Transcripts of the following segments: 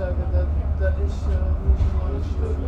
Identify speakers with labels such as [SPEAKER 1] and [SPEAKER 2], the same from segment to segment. [SPEAKER 1] zeggen, dat, dat is uh, niet zo mooi. stuk.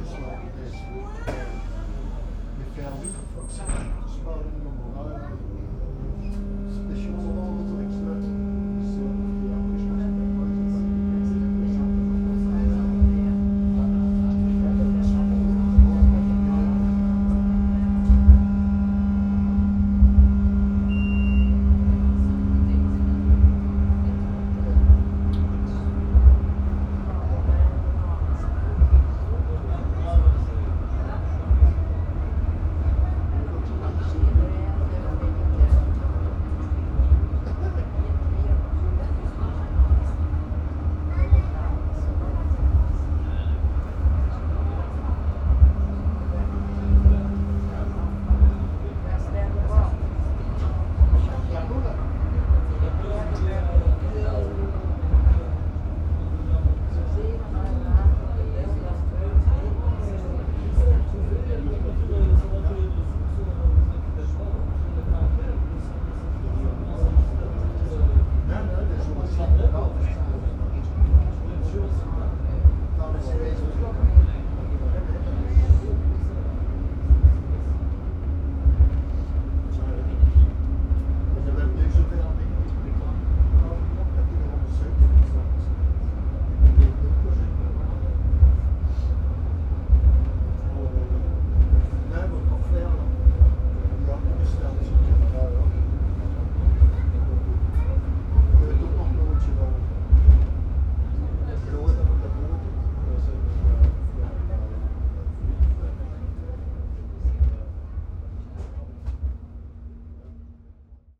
[SPEAKER 1] this way.